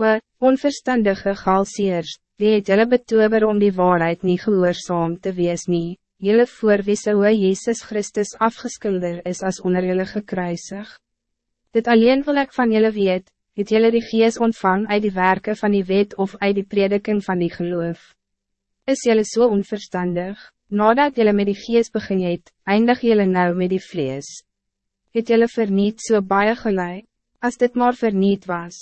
O, onverstandige galseers, wie het jylle betober om die waarheid niet gehoorzaam te wees nie, jylle voor wie so Jezus Christus afgeskilder is als onder jylle gekruisig. Dit alleen wil ik van jylle weet, het jylle die gees ontvang uit die werken van die wet of uit die prediking van die geloof. Is jylle so onverstandig, nadat jylle met die gees begin het, eindig jylle nou met die vlees. Het jylle verniet so baie gelijk, als dit maar verniet was.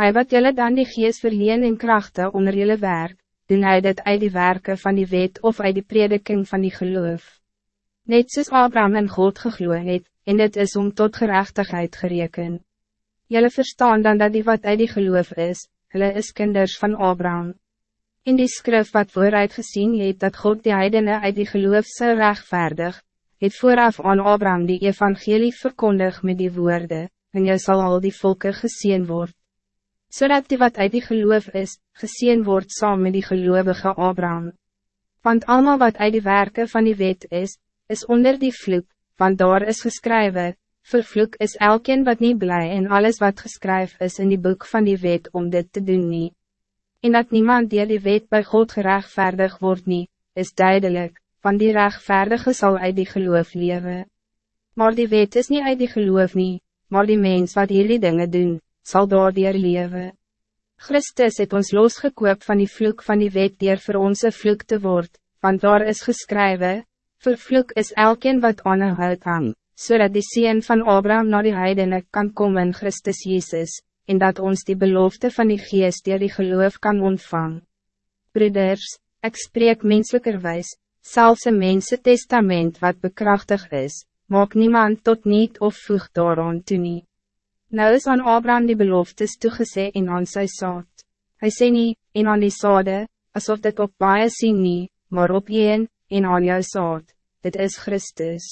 Hij wat jylle dan die gees verleen in krachten onder jylle werk, doen hy dit uit die werken van die wet of uit die prediking van die geloof. Net soos Abraham in God gegloe het, en dit is om tot gerechtigheid gereken. Jelle verstaan dan dat die wat uit die geloof is, hulle is kinders van Abraham. In die skrif wat vooruit gezien het dat God die heidene uit die geloof so rechtvaardig, het vooraf aan Abraham die evangelie verkondig met die woorden, en jy zal al die volken gezien worden zodat die wat uit die geloof is, gezien wordt saam met die geloovige Abraham. Want allemaal wat uit die werken van die wet is, is onder die vloek, want daar is geschreven, vervloek is elkeen wat niet blij en alles wat geschreven is in die boek van die wet om dit te doen niet. En dat niemand die die wet bij God gerechtvaardig wordt niet, is duidelijk, van die rechtvaardige zal uit die geloof leven. Maar die wet is niet uit die geloof niet, maar die mens wat jullie dingen doen, zal daardoor leven. Christus het ons losgekoop van die vloek van die wet dier voor onze vloek te word, want daar is geschreven, vervloek is elkeen wat aan een huid hang, zodat die sien van Abraham naar die heidene kan komen in Christus Jezus, en dat ons die belofte van die geest dier die geloof kan ontvang. Broeders, ik spreek menselijkerwijs, zelfs een mensen testament wat bekrachtig is, maak niemand tot niet of voeg daaraan toe nie. Nou is aan Abraham die beloftes toegezê en aan sy saad. Hy sê nie, en aan die saade, alsof dit op baie sien nie, maar op een, en aan jou saad, dit is Christus.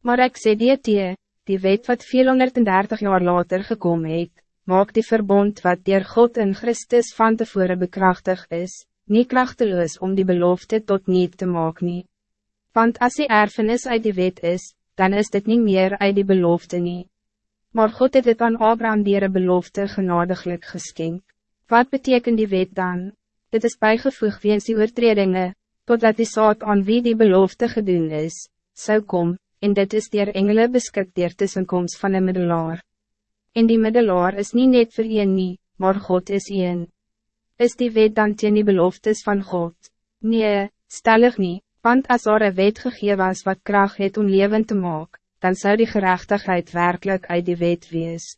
Maar ik sê die die, die wet wat 430 jaar later gekomen het, maak die verbond wat dier God in Christus van tevoren bekrachtig is, niet krachteloos om die belofte tot niet te maken. nie. Want als die erfenis uit die wet is, dan is dit niet meer uit die belofte niet. Maar God het het aan Abraham dier een belofte genadiglijk geskenk. Wat betekent die wet dan? Dit is bijgevoegd weens die oortredinge, totdat die saad aan wie die belofte gedoen is, zou kom, en dit is dier engele beskik dier tussenkomst van een middelaar. En die middelaar is niet net voor een nie, maar God is een. Is die wet dan teen die beloftes van God? Nee, stellig niet, want as er een wet gegee was wat kracht het om leven te maken, dan zou die gerechtigheid werkelijk uit die wet wees.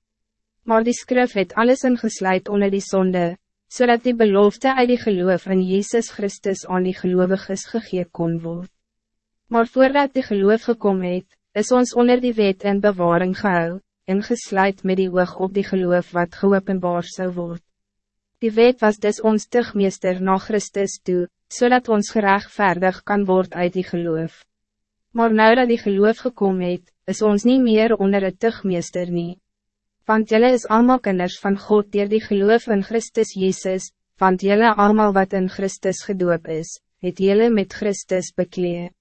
Maar die skrif het alles ingesluit onder die zonde, zodat die belofte uit die geloof in Jezus Christus aan die geloviges gegee kon word. Maar voordat die geloof gekomen het, is ons onder die wet in bewaring gehou, ingesluit met die oog op die geloof wat geopenbaar zou worden. Die wet was dus ons tigmeester na Christus toe, zodat ons gerechtvaardig kan worden uit die geloof. Maar nou dat die geloof gekomen het, is ons niet meer onder het tugmeester nie. Want jelle is allemaal kinders van God dier die geloof in Christus Jezus, want jelle allemaal wat in Christus gedoop is, het jelle met Christus bekleed.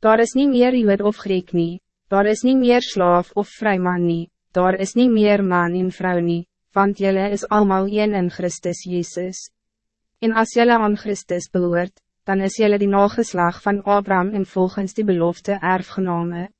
Daar is niet meer jood of Griek nie, daar is niet meer slaaf of vrijman nie, daar is niet meer man en vrouw nie, want jelle is allemaal een in Christus Jezus. En als jelle aan Christus behoort, dan is jelle die nageslag van Abraham en volgens die belofte erfgename.